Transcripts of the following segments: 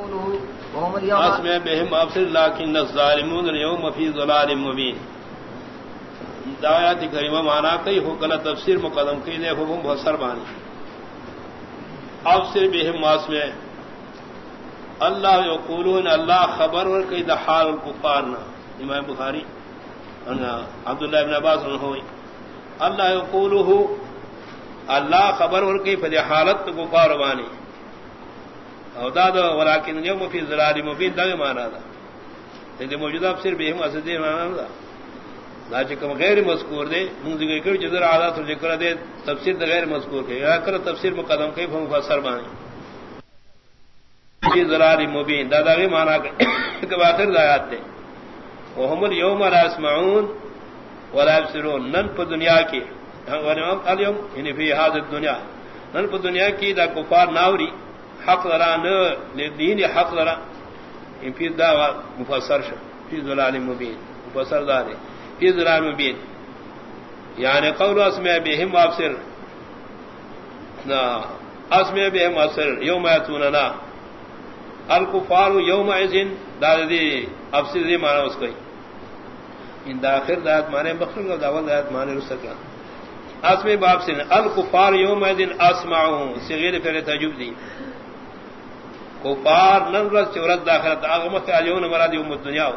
يقوله وهم اليوم اسمع بهم ابصر الظالمون اليوم في ضلال مبين. دعایات کریمہ مانا کئی ہو کلا تفسیر مقدم کی دے حکم بسر بانی۔ ابصر بهم واسمع اللہ یقولون، اللہ خبر ور کئی دحال الکفارنا امام بخاری عبداللہ ابن عباس ہوئی۔ اللہ یقولہ اللہ خبر ور کئی فدی حالت کفار بانی۔ او دا دا ولیکن یوم فی ظلال مبین دا مانا دا. یعنی لیکن موجودہ اب صرف بہم اسدی مانا دا. دا چکم غیر مذکور دے من ذکر کرو جدر عادات و ذکر دے تفسیر دا غیر مذکور کے یا کر تفسیر مقدم کئی فہم فسر بانی فی ظلال مبین، دا دا غیر مانا کہ آخر دا آیات دے وهم اليوم لا يسمعون ولا يبصرون نن په دنیا کی. اليوم یعنی فی هذه الدنيا نن په دنیا کی دا کفار ناوری. حق لرا نہ دین حق لرا ان پھر دا مفسر شو فی ظلال مبین. مفسر دا دے فی ظلال مبین. یعنی قول اسمع بهم ابصر نا اسمع بهم ابصر یوم یاتوننا. الکفار یوم اذن دا دی ابصر دی معنی اس کوئی. ان داخر دات مانے بخشن کا داول دات مانے رسکا اسمع باب سے الکفار یوم اذن اسمعوا صغیر پہلے تجب دی. کفار، نن چورت داخلت اغمت الیون مراد یوم الدنیا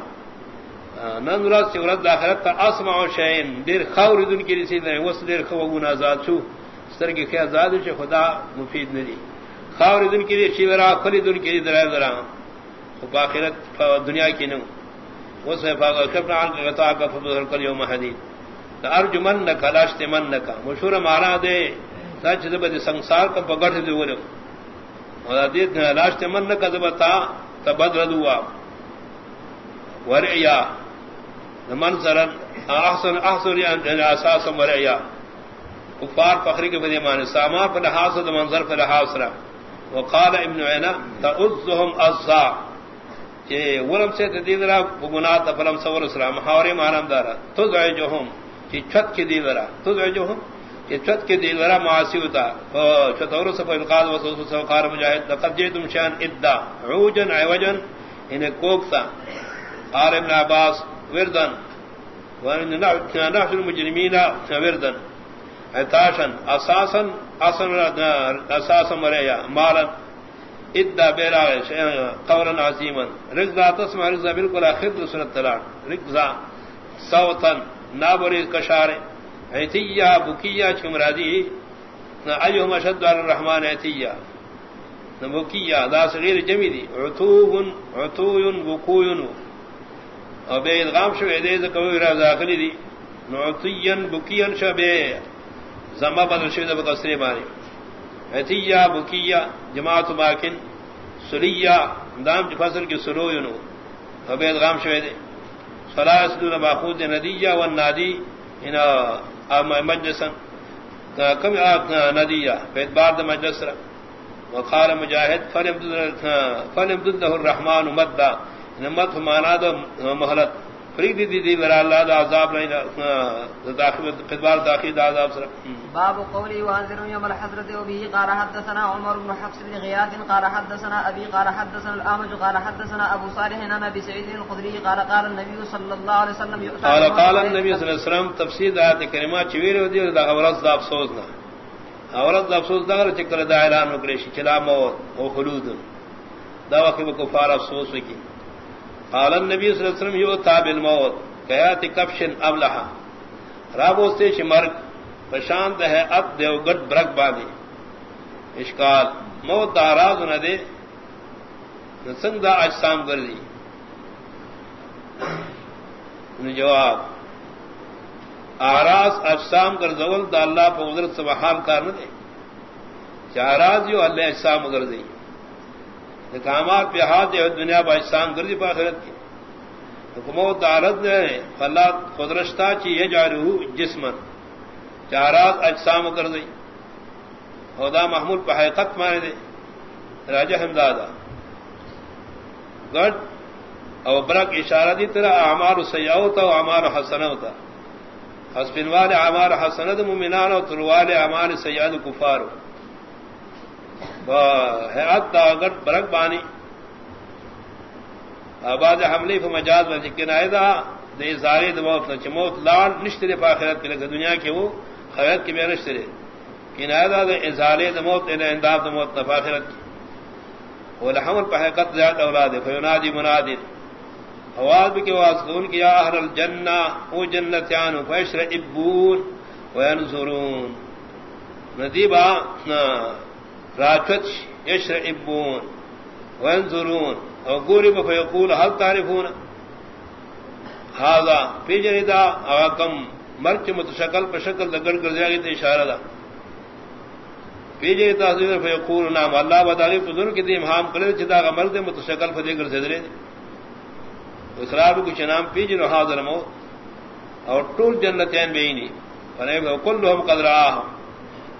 نن رس چورت داخلت اسمع و شین دیر خور دن کی رسید ہے وس دیر خو گنا آزاد شو. سر کی کہ آزاد چ خدا مفید ندی خور دن کی رسی ورا کھلی دن کی درا. درا باخرت دنیا کی نو وس ہے فاغ کفنا عن قطع کا فضل کل یوم حدید. ارجمن نک لاشت من نک مشہور معنی دے سچ دے سنسار کا پگڑ دے ورو لاشت من کذبتا تبدل دوا ورعیا۔ منظرا احسن احسن اساس ورعیا۔ کفار فخری کے بدی مان ساما پر لحاظ منظر پر لحاظ را وقال ابن عینا تعذهم ازا کہ ولم سے تدید را، گناہ تفلم سور اسلام حوری مانم دارا۔ تزعجهم کہ چھت کی دیورا تزعجهم کہ چت کے دل ذرا معاصی ہوتا۔ چتور سے انقاذ وسوس سوقار مجاہد۔ لقد جئتم شان ادا عوجن عوجن انہیں کوکتا قال ابن عباس وردن وان نحن المجرمین وردن عتاشا اساسا اساسا مریا، مالا۔ ادا بیرا قولا عظیما۔ رقضا تسمع رقضا بالکل اخر سنت تلاٹ رقضا صوتا نابری کشارے۔ ایتیا بکیا چمرادی نہ ایو مشد الرحمن ایتیا نہ بکیا دا صغیر جمی دی. عتوون عتوون بکوون او بے ادغام شو دے ز کوئی را داخلی دی. نعتین بکیان شبے زما بدل شو دے بکسری ماری ایتیا بکیا جماعت باکن سلیا دام جی فصل کی سلوینو او بے ادغام شو دے. صلاح سدون باخود ندیہ والنادی انہا مجلسا. کم ندیا بار مجلس وقال مجاہد، فلم عبد الرحمن مدا. نمت مانا دو محلت. فرید دی دی ورا اللہ دا عذاب نہیں داخل خدمار داخل دا عذاب سر باب قولی وانذر یوم الحضرت و به قال حدثنا عمر بن حفص بن غیاث قال حدثنا ابي قال حدثنا الامج قال حدثنا ابو صالح عن ابي سعيد الخدري قال قال النبي صلى الله عليه وسلم قال قال النبي صلى الله عليه وسلم تفسیر ایت کریمہ چویر دی دا اورز دا افسوس نہ اورز دا افسوس دا چکر دا اعلان چې چلا موت او خلود۔ دا وقت کفار افسوس وکړي قال النبي صلى الله عليه وسلم يؤتى بالموت. كيات كبش ابلها رابو سے شمر پرشانت ہے، اب دیو گٹ برک بادی اشکال، موت دا راز نہ دے. سنگ دا اجسام کر دی جواب، آراز اجسام کر زول دا اللہ پہ قدرت سے بحال کار نہ دے. چاراز یو اللہ اجسام کر دی کامات پہ ہاتھ دنیا با اجسام کر دی پاخرت کی۔ حکمت دارت نے فلا قدرشتا چی یہ جارو جسمن چارات اجسام کر دی۔ خدا محمود پہ حقیقت مانے دے۔ راجہ حمدادا گڈ او برک اشارہ دی طرح امار سیاح ہوتا او امار حسن ہوتا۔ حسبن والے امار حسنت ممنان اور تروال امار سیاد کفار حیات دا گڈ بانی. آباد حملی کو مجاز میں ذکر آئے دے زارے موت نہ چموت لال نشترے پاخرت کے لگے دنیا کے وہ خیرت کے بے نشترے. کنایہ دے اظہارے موت ان انداز موت نفاخرت کی. ولحمل پہ قط زیاد اولاد فینادی منادی. آواز بھی کہ واس کون کیا اہل الجنہ، او جنتیان فیشر ابون وینظرون ندیبا راچت یشر ابون وینظرون، او گوری فیقول، هل تعرفون؟ هذا فی جندا اکم مرچ متشکل پر شکل دگڑ کر جائے تو اشارہ دا. پی پیجے تاثیر فیقول نام، اللہ بداری فضل کی دیم ہام کرے چدا کا مرد متشکل فدی کر سے اسرار کچھ نام پیجے نو حاضر مو اور ٹول جنتین بے نہیں فنے کل ہم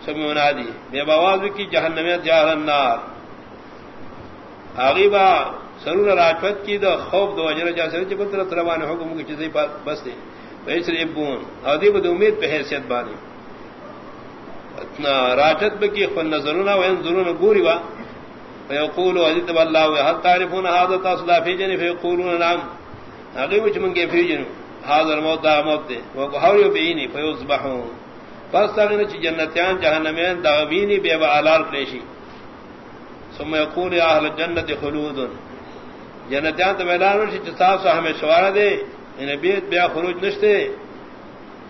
قدرا سمی منادی بے بواز کی جہنمیت جاہر النار. آغیبا سرور راجوت کی دو خوف دو اجر جا سر چپت رت روان حکم کی چیزیں بس دی دے ویسر ابون ادیب دو امید پہ حیثیت بانی اتنا راجت بکی خن نظرنا وین ضرور گوری وا. فیقولوا حضرت والله وهل تعرفون هذا تصلا في جن فيقولون نعم. اگے وچ من کے فی جن حاضر موت دا موت دے. وہ ہاو یو بینی فیصبحون پس تاگن چ جنتیان جہنمین دا وینی بے بالال کلیشی ثم يقول يا اهل الجنه خلود. جنتیان تو میدان وچ صاف صاحب ہمیں شوارہ دے ان بیت بیا خروج نشتے.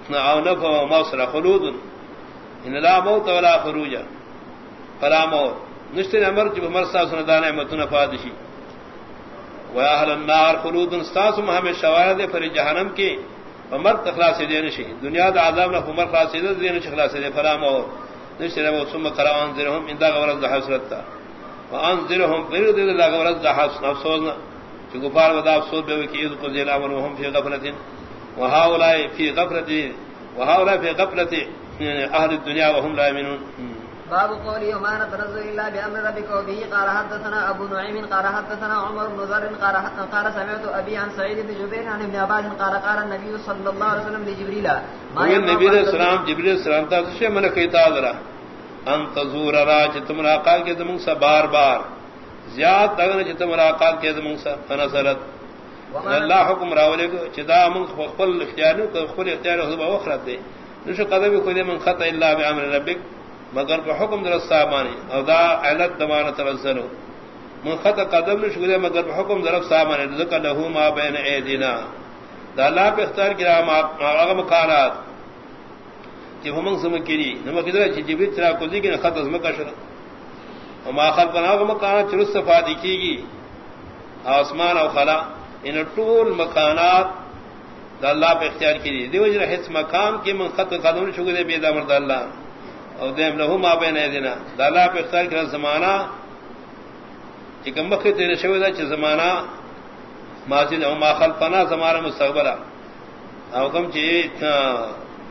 نہ او نفع مصر خلود. ان لا موت ولا خروج. فلا موت. نشتے امر جو مرسا سندان متن فادشی. و اهل النار خلود. استاس ہمیں شوارد پر جہنم کے. عمر تخلاص دین شی دنیا دا عذاب نہ عمر خلاص دین شی خلاص دے فلا موت نشتے وہ ثم قران ذرهم ان دا غرض حسرت تا. وان ذرهم غیر دے دا غرض حسن افسوس نہ کہ غفار ودا افسوس بے کہ اذ قذل امر وهم في غفلة وهؤلاء في غفلة وهؤلاء في غفلة یعنی اهل الدنيا وهم لا يؤمنون باب قولي وما نتنزل الا بامر ربك وبه قال حدثنا ابو نعيم قال حدثنا عمر بن ذر قال قال سمعت ابي عن سعيد بن جبير عن ابن عباس قال قال النبي صلى الله عليه وسلم لجبريل ما النبي صلى الله عليه وسلم جبريل السلام تا سے من کہتا ذرا ان تزور راج تم ملاقات کے تم سے بار بار. زیاد تگن تم ملاقات کے تم سے فنزلت. اللہ حکم راولے کو چدا من خپل اختیار کو خپل اختیار ہو اخرت دے نشو قدم کو دے من خط الا بامر ربک مگر کو حکم در سامانی او دا علت دمان تنزل من خط قدم نشو دے مگر کو حکم در سامانی ذکر له ما بین ایدینا. دا اللہ پہ اختیار کیا ما اغم کارات کہ ہم سم کری نما کدرا چ جبرت ترا کو ذکر خط از مکشر وما خلقنا اغم کارات چرس صفادی کی گی آسمان او خلا. ان طول مکانات دا اللہ پہ اختیار کی دی دیو جرہ حس مقام کی من خط قدم شکر دے بیدا مرد اللہ او دیم لہو ما بین ایدنا دا اللہ پہ اختیار کی زمانہ چکم بخی تیرے شوی دا چی زمانہ ماضی او ما خلقنا زمانہ مستقبلہ. او کم چی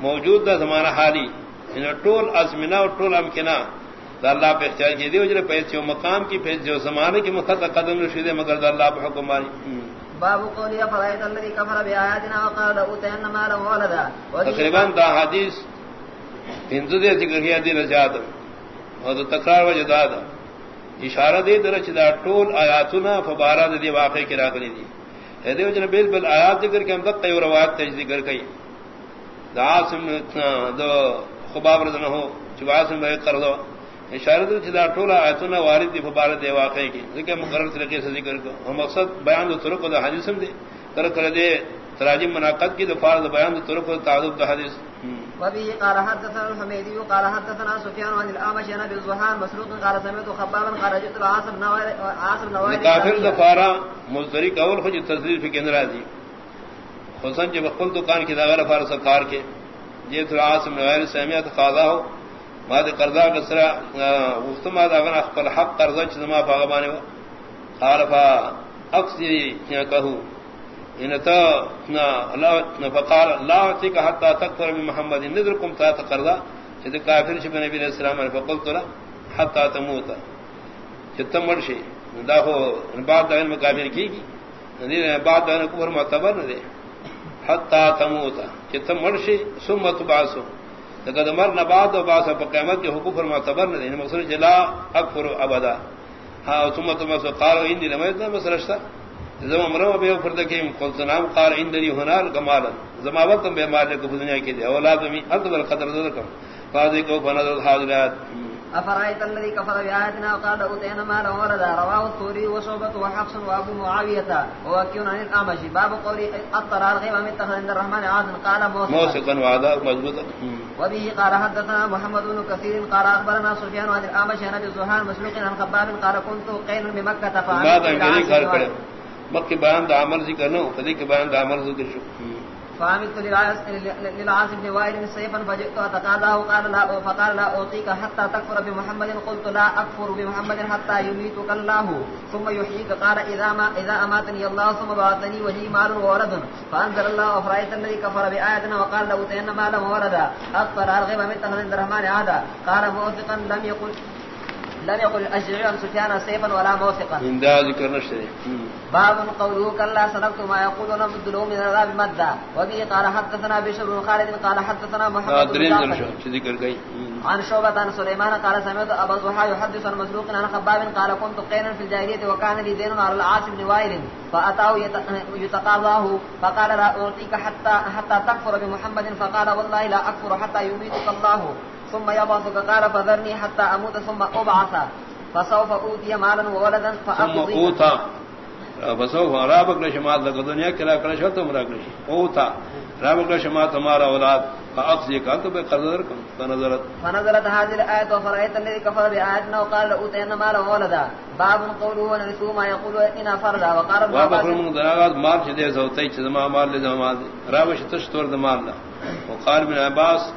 موجود دا زمانہ حالی. ان طول ازمنہ و طول امکنہ. دا اللہ پہ اختیار کی دیو جرہ پیس جو مقام کی پیس جو زمانہ کی خط قدم دے مگر دا اللہ پہ حکم مانی باب قول يا فرأيت الذي كفر بآياتنا وقال لأوتين مالا وولدا تقریباً دا حدیث ہندو دے ذکر کیا دی رجاد اور تو تکرار وجہ دا اشارہ دے درچ دا ٹول آیاتنا فبارہ دی واقع کی راگلی دی ہدے وجہ بیل بل آیات ذکر کے ہم تک کئی روایت تج ذکر کئی دا عاصم دو خباب رضا ہو جو عاصم بھائی کر دو اشارت چدا ٹولا ایتنا وارد دی فبارت دے واقعے کی ذکر مقرر طریقے سے ذکر کو ہم مقصد بیان دو طرق دا حدیث ہم دے کر کر دے تراجم مناقض کی دفار دا بیان طرق دا تعدد دا حدیث۔ وبه قال حدثنا الحميدي قال حدثنا سفيان عن الأعمش عن ابي الزهان مسروق قال سمعت خبابا قال جئت العاصم نوائر عاصم نوائر کافر دفارا مزدری اول خود تصدیق فی کندر دی حسن جب خپل دکان کی داغر فار سرکار کے۔ جئت العاصم نوائر سمعت قضا ہو۔ دے قرضا کسرا وقت ما دا اگر اخبر حق قرضا چیز ما فاغبانے و خالفا اقصی کیا کہو۔ انتا فقال لا اعطيك حتى تكفر من محمد نذركم تا تقرضا کافر شب نبی علیہ السلام علیہ فقلت لا حتى تموت. چتم مرشی دا ہو بعد دا علم کافر کی گی بعد دا علم کفر معتبر نہ دے حتى تموت. چتم مرشی ثم تبعثو لقد مرنا بعد وبعث فقامت کے حقوق اور معتبر نہ ان مقصد جلا اکفر ابدا ہاں ثم ثم قالوا اني لم يذن مسرشتا زم امرو بے فرد کے قلت نام قال عندني هنال كمال زما وقت بے مال کو دنیا کے دے اولاد می افضل قدر ذکر فاضی کو بنظر حاضرات افرأيت الذي كفر بآياتنا وقال أوتينا مالا وردا. رواه الثوري وشعبة وحفص وأبو معاوية ووكيون عن الأعمش باب قول الطرار غيب من اتخذ عند الرحمن عاصم. قال موسيقا موسيقا وعدا مضبوطا وبه قال حدثنا محمد بن كثير قال أخبرنا سفيان عن الأعمش عن أبي الزهان مسلوق عن خباب. قال كنت قيل بمكة فعلت ماذا يمكن قال قال مكة بيان دا عمل ذكر نو فذيك بيان دا عمل ذكر شو۔ فعملت للعاص بن وائل سيفا فجئت اتقاضاه قال لا فقال لا اعطيك حتى تكفر بمحمد قلت لا اكفر بمحمد حتى يميتك الله، ثم يحييك. قال اذا ما اذا اماتني الله، ثم بعثني وجهي مال وولد فانزل الله افرايت الذي كفر باياتنا وقال له تين مالا وولدا اكثر الغيب من تخذ الرحمن عادا قال موثقا لم يقل لم يقل الاشجعي عن سفيان سيفا ولا موثقا. من دا ذكر نشتري باب قوله كلا سنكت ما يقولون بدلوا من العذاب مدا وبه قال حدثنا بشر بن خالد قال حدثنا محمد بن ذكر گئی عن شعبة عن سليمان قال سمعت أبا الضحى يحدث عن مسروق عن خباب قال كنت قينا في الجاهلية وكان لي دين على العاص بن وائل فأتاه يتقاضاه فقال لا أعطيك حتى حتى تكفر بمحمد فقال والله لا أكفر حتى يميتك الله. ثم يبعثك قال فذرني حتى أموت ثم أبعث. فسوف أوتي مالا وولدا فأقضي. ثم أوتا فسوف رابق لشمات لك؟ دنيا كلا كلا شو تم راك لشي أوتا رابق لشمات تمارا أولاد؟ فأقضي. قال تو بقدر كم فنظرت. فنظرت هذه الآية وفرأيت الذي كفر بآياتنا وقال لأوتين مالا وولدا. باب قوله ونرثوا ما يقول إنا فردا. وقال ابن عباس من دراغات مال شدير زوتي چزما مال لزما رابش تشتور دمال وقال ابن عباس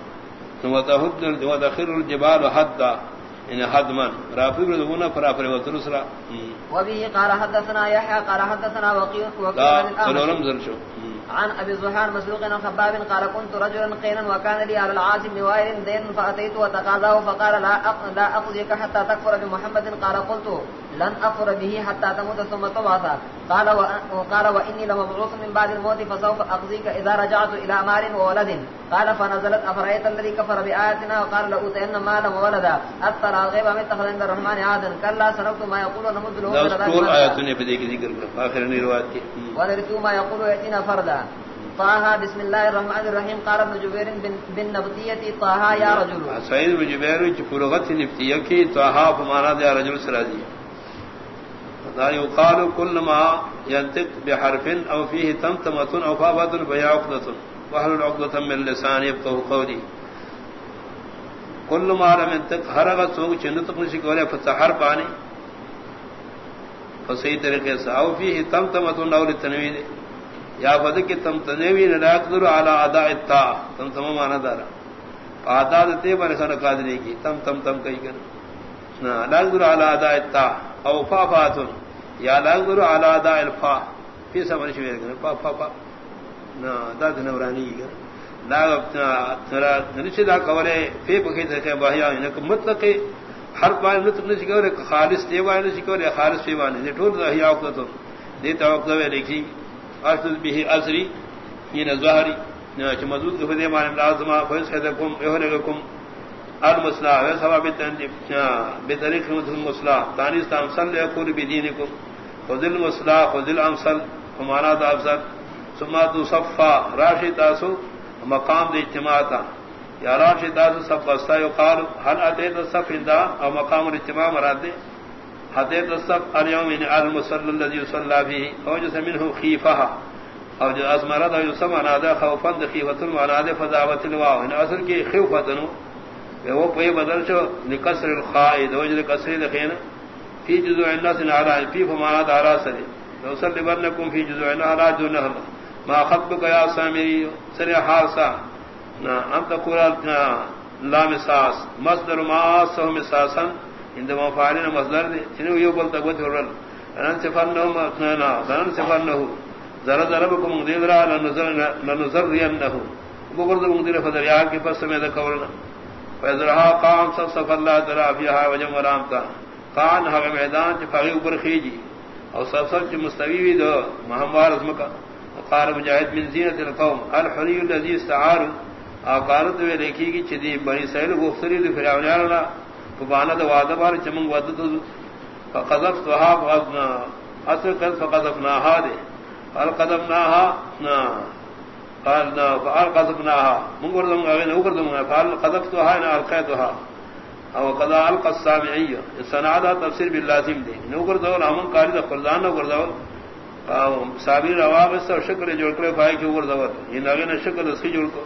وتهد وتخر الجبال حدا ان حدما رافع رضونا فرافر وترسرا وبه قال حدثنا يحيى قال حدثنا وقيل وقيل قالوا زرشو عن ابي زهان مسلوق عن خباب قال كنت رجلا قينا وكان لي على العاصم بن وائل دين فاتيت وتقاضاه فقال لا لا اقضيك حتى تكفر بمحمد. قال قلت لن أفر به حتى تموت ثم تبعث. قال وقال وإني لمبعوث من بعد الموت فسوف أقضيك إذا رجعت إلى مال وولد. قال فنزلت أفرأيت الذي كفر بآياتنا؟ وقال لأوتين مالا وولدا. أثر الغيب من اتخذ عند الرحمن عادا كلا سنكتب ما يقول ونمد له ذكر آياتنا في ذيك ذكر آخر روايات ونرثوا ما يقول يأتينا فردا. طه بسم الله الرحمن الرحيم قال ابن جبير بن نبتية طه يا رجل. سيد بن جبير فرغت نبتية كي طه فمانا يا رجل سرادي يقال كل ما ينطق بحرف او فيه تمتمه او فاء بيا عقده وهل العقده من لسان يفقه قولي کل كل ما لم ينطق هرغ سوق چنطق نشي کوله فتحر باني فصحیح طریقے سے او فيه تمتمه او للتنوين یا فد کہ تم تنوین لا يقدر على اداء التاء تم تمام معنی دار ادا تے پر سن قادری کی۔ تم تم تم کئی کر۔ نا لا يقدر على اداء التاء او فافاتن یا لاغر علی دا الفا۔ فی سمر شویر کر۔ پا پا پا نا، دا نورانی کر۔ دا قولے فی بکی تے بہیا انک مطلق ہر بار نطق نشی کرے خالص دی وای نشی کرے خالص فی وان نے ٹھول دا ہیا وقت تو دی توقع وے لکھی اصل به ازری یہ نظاری نہ چ مزود کے فدی مان لازم فیس کہتکم یہلکم المسلا و ثواب التنجب بطریق المسلا دانستان صلی یقول بدینکم خذ المسلا خذ الامثل فمانا دا افضل۔ ثم تصفى راشی تاسو مقام دے اجتماع تا. یا راشی تاسو سب صف وستا یقال هل اتیت الصف اندا؟ او مقام الاجتماع مراد دے اتیت الصف اليوم ان المصلى الذي يصلى فيه اوجس منه خيفها او جو ازمرد او يسمع نادا خوفا خيفه المعنى فذاوت الواو. ان اصل کی خوفتن وہ پے بدل چو لکسر الخائد. وجد کسر دخین. فی جزء الناس نعرا فی فما دارا سر لو سلبنکم فی جزء نعرا جو نہر ما خطبك يا سامری سر حالسا انت قرات لا مساس. مصدر ما سو مساسا. عندما فعلنا مصدر شنو يقول تقوت الرل ان سفرنه ما اثنانا ان سفرنه ذرا ذرا ضربكم مديرا لنظر لنظر ينه. بغرض مدير فدريا کے پس میں ذکرنا فیضرہا قام، سب سف اللہ ترا فیہا وجم ورامتا. قان حق میدان چی فاغی اوپر خیجی اور سب سب چی مستویوی دو. محموار ازمکا وقال مجاہد من زینت القوم الحری اللذی استعارو آقارت وی لیکھی کی چی دی بنی سیل گفتری دی فراونیارنا فبانا دا وعدہ بار چمنگ ودد فقذفت وحاب اصل کل فقدم نہا دے القدم نہا قال نا فعل قذفناها من قردم غين وقردم قال قذفت هاي نا القيتها او قضا القى السامعي سنعدا تفسير باللازم دي نو قردو لهم قال ده قرضان نو قردو صابر رواق اس شکل جوڑ کرے بھائی کی قردو یہ ناگے نے شکل اس کی جوڑ کو۔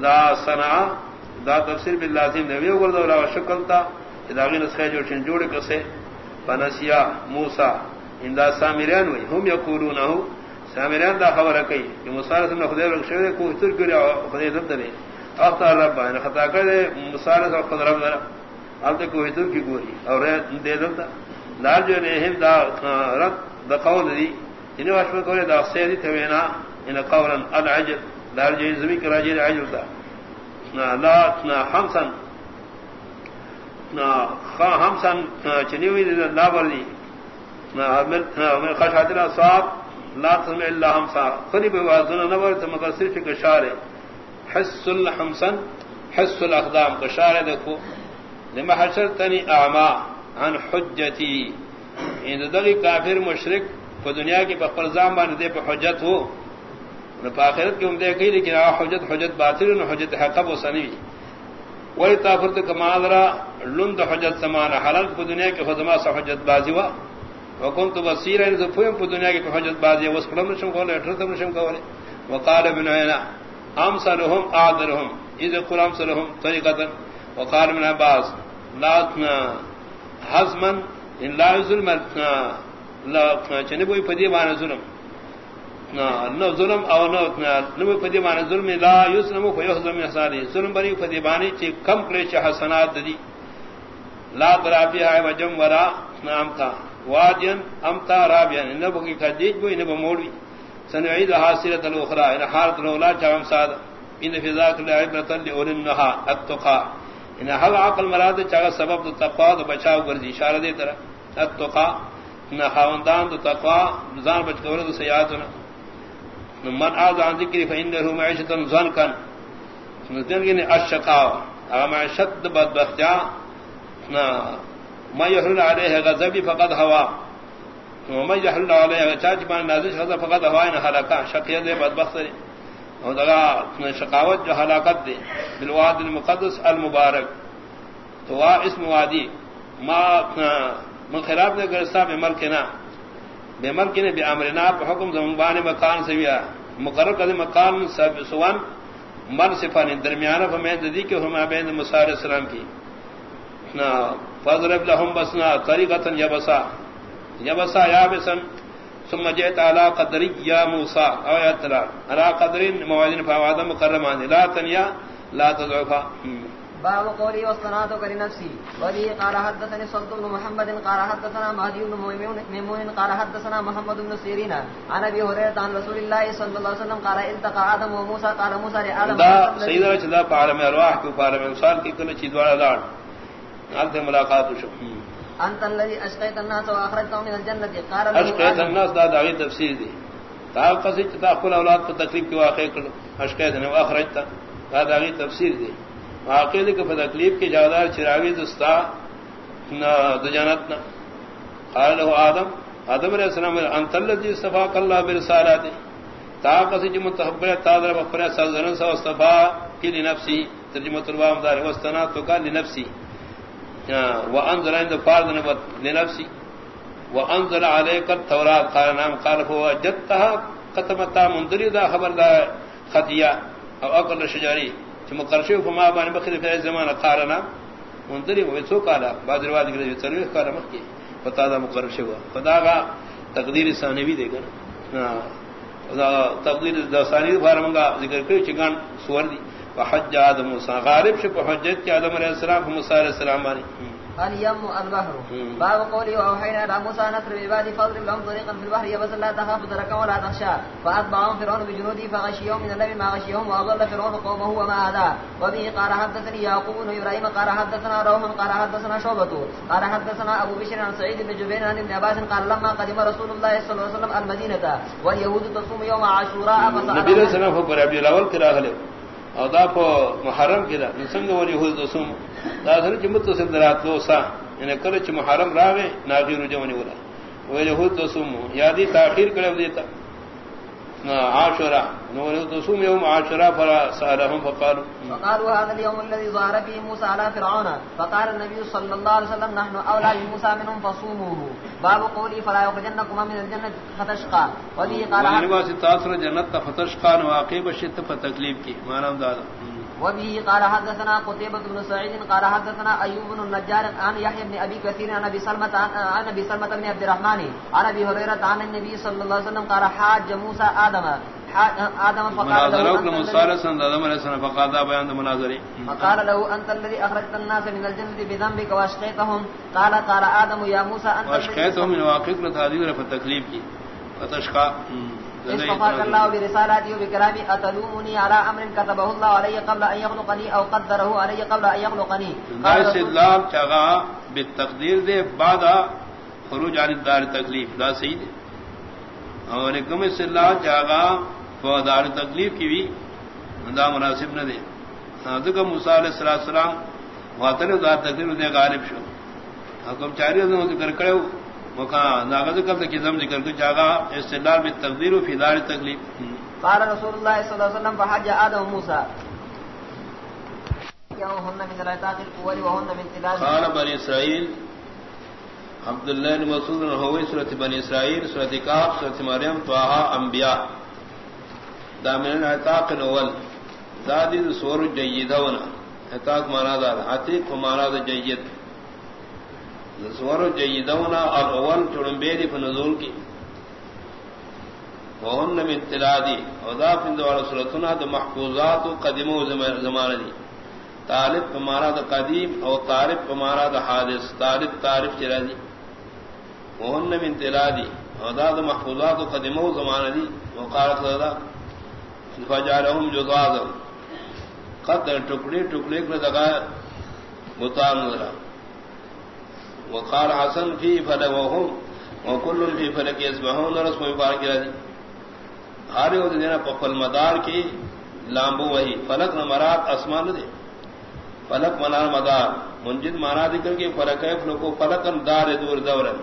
لا صنع، دا تفسیر باللازم دے وی قردو لا شکل تا۔ داغے نے اس جوڑ شن جوڑ کسے۔ فنسیا موسی ان دا سامریان وی۔ هم یقولون ہو سامریان دا خبر کئی۔ کہ مسارس میں خدای رکھ شوی کو تر گری خدای دب دے۔ اختا رب نے خطا کرے مسارس اور خدای رب اب تک کوئی تر کی گوری اور دے دتا لار جو نے ہم دا رب دا قول دی۔ انہی واش میں کولے دا سیدی توینا ان یعنی قولا العجب لار جو یعنی زمین کرا جی عجب دا. نا لا، نا حمسن، نا خا حمسن خامسن چنیوی لا بردی. نا عمل من خشاتنا صاحب، لا تسمع الا همسا خني بوازن نور تم صرف کشار حس الحمسن، حس الاقدام کشار دیکھو لما حشرتني اعما عن حجتي ان دغی کافر مشرک کو دنیا کی بقرزام بان دے پہ حجت ہو نہ آخرت کی امدے کہی لیکن آ حجت حجت باطل نہ حجت حقب و سنوی وہی کافر تو کمال را لند حجت سمان حلال کو دنیا کی خدمہ سا حجت بازی ہوا وكنت بصيرا اذا فهم في الدنيا كيف حجت بازی بعض وسكلم نشم قول اترتم نشم قول وقال ابن عینا عينا امثلهم اعذرهم اذا قل امثلهم طريقه وقال ابن عباس، لا حزما ان لا ظلم لا چنبو پدی مان ظلم. نہ ظلم او نہ نو پدی مان ظلم، لا يسلم فيحزم يساري ظلم بری پدی بانی چ کم کرے چ حسنات دی لا ترافی ہے وجم ورا نام تھا وادین امتا رابین. نبو کی کدیج بو نبو موڑی سنعید حاصلت الاخرى ان حالت الاولا چاہم ساد ان فی ذاک لعبرت لاول النها التقى ان حل عقل مراد چاہ سبب تو تقوا تو بچاؤ گردی. اشارہ دے طرح التقى ان خاوندان تو تقوا زان بچ کور تو سیاتنا من اعظ عن ذکر فانه معيشه ضنكا نذن کہ اشقاء اما شد بدبختیا ما يحل عليه غضب فقد هوا وما يحل عليه چاچ بان نازش غضب فقد هوا ان هلاكا شقيه دے بدبخت دے۔ اور دغا شقاوت جو ہلاکت دے۔ بالواد المقدس المبارک۔ تو وا اسم وادی۔ ما من خلاف دے گرستا بے ملک نہ، بے ملک نے بے امرنا حکم زمان مکان سویا مقرر کر مکان سوان۔ من صفان درمیانہ فمین دی کہ ہم بین موسی علیہ السلام کی۔ فضرب لهم بسنا طریقة يبسا يبسا يابسا ثم جئت على قدر يا موسى او يتلا على قدر موازين فواد مكرمان لا تنيا لا تضعفا۔ باب قولي والصناة كلنفسي وذي قال حدثني صلت بن محمد قال حدثنا مهدي بن ميمون قال حدثنا محمد بن سيرين عن ابي هريره عن رسول الله صلى الله عليه وسلم قال التقى ادم وموسى قال موسى لآدم دا سيدنا چدا عالم ارواح کو عالم انسان کی کل چیز والا لاڑ انت ملاقات شو. انت الذي اشقيت الناس واخرجتهم من الجنه قال اشقيت الناس دا دعوی تفسیر دی. تا قصی تا خپل اولاد کو تکلیف کی واقع کر اشقيت نے اخرجت دا دعوی تفسیر دی. واقع دی کہ تکلیف کی جادار چراوی دستا نہ دجانت نہ قال له ادم ادم علیہ السلام انت الذي استفاق الله برسالته تا قصی جو متحبر تا در بفر سازن سو استفا کی لنفسی ترجمہ الوام دار واستنا تو کا لنفسی وانزل عند فارض نبت لنفسي. وانزل عليك التوراة قال نام قال، فهو جدتها قتمتا مندري دا خبر دا خطية او اقل شجاری. شجاري ثم قرشوا فما بان بخير في الزمان قال نام مندري ويسو قال بعض رواد قال ترويح قال مخي فتا دا مقرر شوا فدا غا تقدیر ثانوی دے گا تقدیر دا ثانوی فارمنگا ذکر کرو چگان سور دی. فحج آدم موسى غالب شو حجت کی آدم علیہ السلام موسی علیہ السلام بانی اليم البحر. باب قولي واوحينا الى موسى نصر عبادي فاضرب لهم طريقا في البحر يبس لا تخاف دركا ولا تخشى. فاتبعهم فرعون بجنوده فغشيهم من النبي ما غشيهم واضل فرعون قومه وما هدى وبه قال حدثني يعقوب بن ابراهيم قال حدثنا روح قال حدثنا شعبة قال حدثنا ابو بشر عن سعيد بن جبير عن ابن عباس قال لما قدم رسول الله صلى الله عليه وسلم المدينه واليهود تصوم يوم عاشوراء فسأل النبي صلى الله عليه وسلم او دا په محرم کې دا څنګه ونی هو دوسم دا سره چې مت درات لو سا. ان کله چې محرم راغې ناغیر جو ونی ولا ویلہو تصومو یادی تاخیر کرے دیتا عاشرا نو تصوم يوم عاشرا فسالهم فقالوا. فقالوا هذا اليوم الذي ظهر فيه موسى على فرعون. فقال النبي صلى الله عليه وسلم نحن بموسى منهم فصوموه. باب قولي فلا يخرجنكم من الجنه فتشقى. وبه قال جنت فتشقى فتكليف کی. معنی دادا. وبه قال حدثنا قتيبة بن سعيد قال حدثنا أيوب بن النجار عن يحيى بن أبي كثير عن أبي سلمة عن أبي سلمة بن عبد الرحمن عن أبي هريرة عن النبي صلى الله عليه وسلم قال حاج موسى آدم. آدم فقال له فقال بيان فقال أنت الذي أخرجت الناس من الجنة بذنبك وأشقيتهم؟ قال قال آدم يا موسى أنت وأشقيتهم من واقع لتهديد فتكليف فتشقى. اصطفاك الله برسالاتي وبكلامي اتلومني على امر كتبه الله علي قبل يخلقني او قدره علي قبل يخلقني استدلال چاغا بالتقدير دے بعد خروج عن الدار تکلیف لا سید۔ اور کم استدلال چاغا فدار تکلیف کی بھی دا مناسب نہ دے حضرت موسی علیہ السلام واتر دار تکلیف دے غالب شو۔ حکم چاری ذکر کرے ذکر کو جاگا استدلال میں تقدیر و فدار تکلیف قال رسول الله صلى الله عليه وسلم فحج آدم قال بني إسرائيل عبد الله بن مسعود هو سورة بني إسرائيل سورة كهف سورة مريم طه سور ونا عتاق مانا دار سور جیدونا الاول چڑمبیری فنزول کی. وہن من تلادی ودا فند والا سورتنا دا محفوظات و قدیم و زمان دی. طالب پمارا دا قدیم او طالب پمارا دا حادث. طالب تعریف چرا دی. وہن من تلادی ودا دا محفوظات و قدیم و زمان دی وقالت دا فجارہم جزازا. قد ٹکڑی ٹکڑی کر دگا بطان نظرہ. وقال حسن في فلوهم وكل في فلك يسبحون رسم مبارك رضي ہر ہو دینا پفل مدار کی لامبو وہی۔ فلک نمرات اسمان دے۔ فلک منار مدار۔ منجد مانا ذکر کے فلک ہے، فلکو فلکن دار دور دورن۔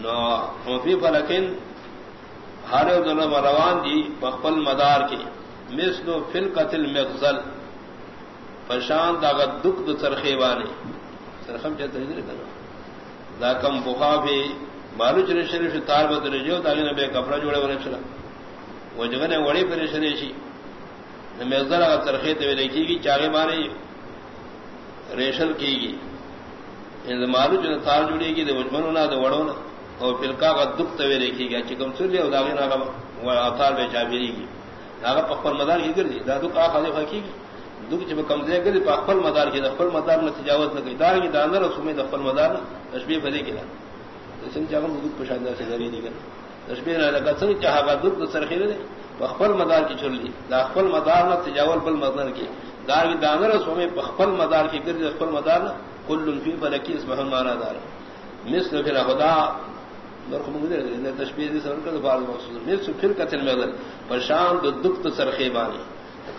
نو فی فلکن ہر ہو روان دی پفل مدار کی۔ مثل فل قتل مغزل پشان داغت دکھ سرخے والے سرخم چاہتا ہے کرنا دا کم بخا بھی مالو چلے شریف تار بدل جو تاکہ نہ بے کپڑا جوڑے والے چلا. وہ جگہ نے وڑی پر شریشی میزر اگر ترخی تو لکھی گی چاہے مارے ریشل کی گی. یعنی مالو چلے تار جوڑے گی تو مجمن ہونا تو وڑو نا اور پھلکا کا دکھ تو لکھی گیا اچھا چکم سر لیا داغے نا تار بے چا بھی گی داغا پپر مدار کی کر دی دادو کا خالی خاکی گی دکھ جب کم دے گی پخل مدار کی دفل مدار میں تجاوز نہ دار کی داندر اور سمے دفل مدار تشبیہ بھلے گی سن چاہ دکھ پشاندہ سے گری نہیں کرنا تشبیہ نہ لگا سن چاہ گا دکھ سرخیر دے. پخل مدار کی چل لی داخل مدار نہ تجاول بل مدار کی. دار کی داندر اور سمے پخل مدار کی گرد دفل مدار نہ کل فی فلکی اس بہن مانا دار. مثل پھر خدا تشبیہ سر کا فارغ مقصود مثل پھر قتل میں پرشان دکھ سرخی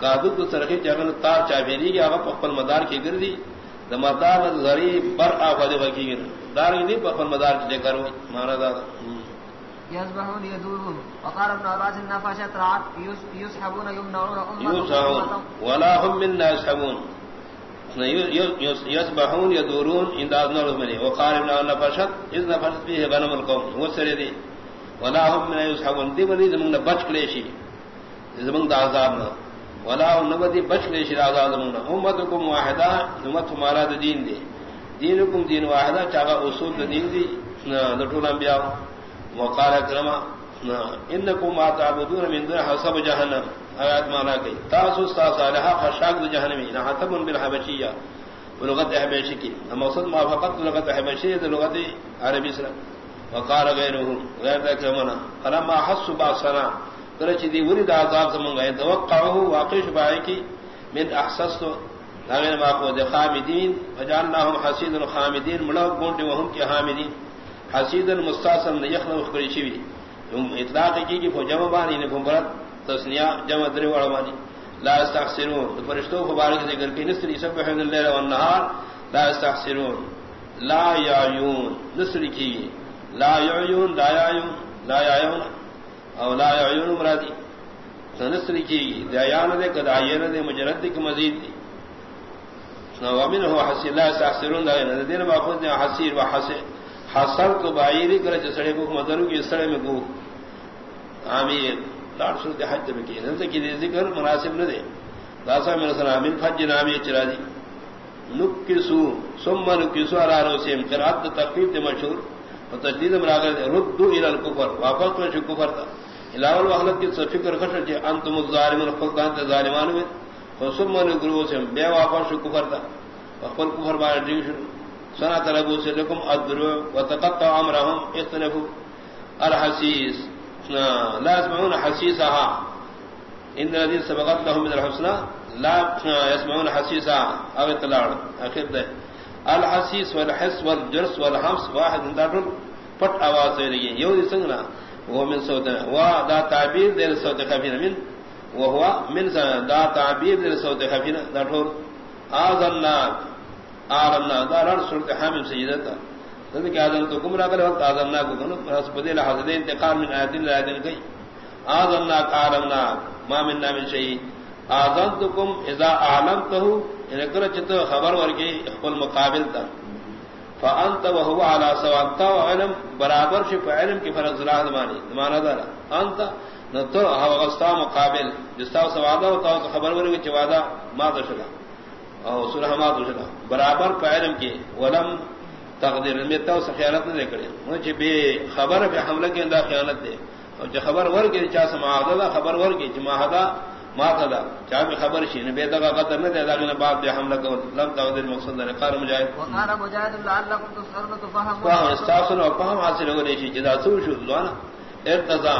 بانی کادت سرخی جگن تار چابیری کی آگا پخپل مدار کی گردی دا مدار غریب بر آفاد وکی گر دار نہیں پخپل مدار کی جگر ہوئی مانا دا یزبحون یدورون. وقال ابن عباس النفاشت رعات یسحبون یمنعون یسحبون. ولا هم من یسحبون. یسبحون یدورون انداز نورد منی وقال ابن النفاشت از نفاشت فیه غنم القوم. وہ سرے دی. ولا هم من یسحبون. دی منی زمان بچ کلیشی. زمان دا عذاب نہ ولا نبدی بچ لے شراز آزمون امتکم واحدہ، امت ہمارا دا دین دے. دینکم دین واحدہ، چاہا اصول دا دین دی نٹول انبیاء وقال اکرما انکم ما تعبدون من دون حسب جہنم. آیات مانا گئی. تاسو ستا صالحہ خشاک دا جہنمی. نحتبن بالحبشیہ. ولغت احبشی کی. موصد موافقت لغت احبشی دا لغت عربی سرم وقال غیرهم غیر دا اکرمنا. فلما حسو باسنا. کرچ دی وری دا عذاب زمن گئے توقعه واقع شبائے کی من احسس تو ناغیر ما کو دے خامدین، وجعلناهم حسید الخامدین ملو گونٹ وهم کی حامدین. حسید المستاصل نے یخلو خبری شوی ہم اطلاق کی کہ جمع بانی نے گمبرت تسنیہ جمع در وڑ بانی لا استحسنون فرشتو مبارک ذکر کی نسری سبح الليل والنهار، لا استحسنون لا یعیون. نسر کی لا یعیون لا یعیون لا یعیون. او لا یعیون مرادی. نسر کی دیان دے کدائین دے مجرد دے مزید دی. ومن هو حسیر اللہ ساحسرون دا دین ماخوذ دے حسیر و حسیر حسر کو بائیری کرے چسڑے کو مدرو کی سڑے میں کو آمیر لاٹ صورت حج میں کی نزل کی ذکر مناسب نہ دے داسا میرا سلام من فج نامی چرا دی. نکسو، ثم نکسو على رؤسهم قرات تخفیف دے مشہور و تجدید مراغر دے ردو الى الكفر واپس تو کفر تھا علاوہ وحلت کی فکر خشر کہ انتم الظالمون خلقان تے ظالمان میں ثم نکسو بے واپس کفر تھا وقل کفر بعد دیو سنا طلبو سے لکم ادرو وتقطع امرهم اختلفوا الحسیس۔ لا يسمعون حسيسها ان الذين سبقت لهم من الحسنى لا يسمعون حسيسها او اطلاع۔ اخر ده الحسيس والحس والجرس والحمس، واحد من دارل پٹ آواز ہے۔ یہ یہ سنگنا۔ وہ من صوت وا دا تعبیر دے صوت خفینا من وهو من دا تعبیر دے صوت خفینا دا ٹھور اذننا آرنا دا رن صورت حامل سیدتا. ذل کہ آدم تو گمراہ کرے وقت آدم نہ کو کنو. اس بدل حضرت انتقال من آیات اللہ آیات گئی آدم نہ کارم نہ ما من نام شيء آذنتكم اذا علمته ان یعنی کر چت خبر ورگی خپل مقابل تا. فانت وهو على سواء. تا علم برابر شف علم کی فرض راہ مانی مانا دا انت نہ تو غستا مقابل. جس تا سوادا ہوتا خبر ورگی چوادا ما دشلا او سورہ ما دشلا برابر علم کی ولم تقدیر میں تو خیانت نہ کرے مجھے بے خبر پہ حملہ کے اندر خیانت دے اور جو خبر ور کے چا سماعدہ خبر ور کے جماعدہ ما تھا چا بھی خبر شی نے بے دغا قدر نہ دے داغنے بعد دے حملہ کو لم تقدیر مقصد نے قال مجاہد. وقال مجاہد لعلكم تسرون فهم استاصل و فهم حاصل ہو رہی جدا سو شو زوانا ارتضا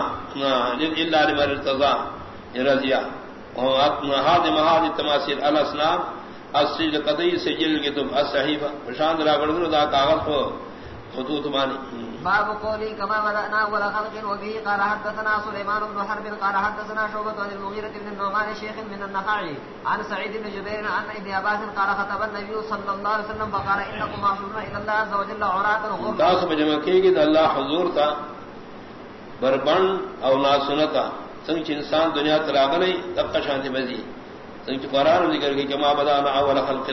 الا لمن ارتضا رضیا. وهذه مهاد التماثيل الاسنام السجل قضی سجل کی تم الصحیفہ پرشان را گڑ دا کاغذ خطوط مانی باب قولی کما بدأنا ولا خلق وبه قال حدثنا سليمان بن حرب قال حدثنا شعبة عن المغيرة بن النعمان شيخ من النخعي عن سعيد بن جبير عن ابن عباس قال خطب النبي صلى الله عليه وسلم فقال انكم محشورون الى الله عز وجل عراة غرلا تاس بجمع کی گی اللہ حضور تا بربن او ناسنتا. سنگ انسان دنیا تراغلی تب شانتی بزی سنگ قرآن ذکر کی کما بدانا اول خلق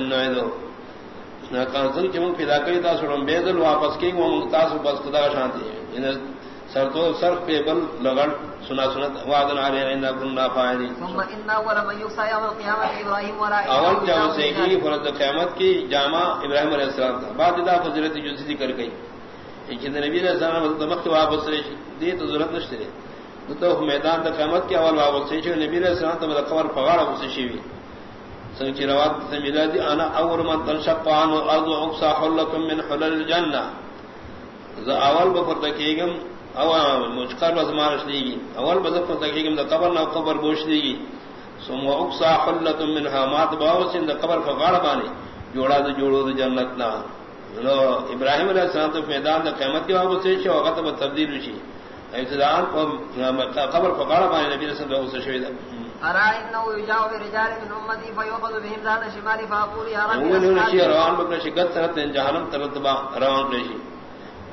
نعیدو سنگ چمک پیدا کری تا سڑم بیدل واپس کی وہ مختاس بس خدا شانتی ہے۔ سر تو سر پہ بل لگن سنا سنت وعدن علی عنا کننا فائلی ثم ان اول من یقصى يوم القيامه ابراهيم ولا اول جامع سے کی فرض قیامت کی جامع ابراہیم علیہ السلام تھا۔ بعد دا فضیلت جو ذکر گئی کہ نبی علیہ السلام دمخ واپس دی تو ضرورت نشتے۔ تو میدان قیامت کی اول واپس سے نبی علیہ السلام تو قبر پگاڑا اس شیوی۔ سنگ چی روات سے ملا انا اول من تنشق عن الارض واقصى حلكم من حلل الجنه ذا اول بفر تکیگم او مشکر بزمان شلیگی اول بزفر تکیگم دا قبر نو قبر بوش دیگی ثم اقصى حلت منها مات باوسن دا قبر فغاڑ بانی جوڑا دا جوڑو دا جنت نا ابراہیم علیہ السلام تو میدان دا قیمت کی واپس سے شو وقت تبدیل وشی ابتداء قبر فقال ما النبي صلى الله عليه وسلم ارى انه يجاء برجال من امتي فيؤخذ بهم ذات الشمال فاقول يا رب روان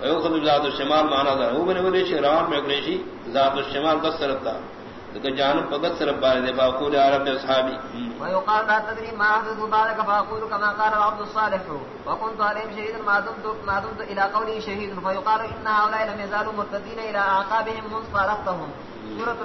روان ذات الشمال معنا ذا. روان ذات الشمال کہ بارے دے فاقول اصحابی ويقال لا تدري ما حدث بعدك فاقول كما قال العبد الصالح. وكنت عليهم شهيدا ما دمت ما دمت الى قولي شهيد. فيقال ان هؤلاء لم يزالوا مرتدين الى اعقابهم منصرفتهم سوره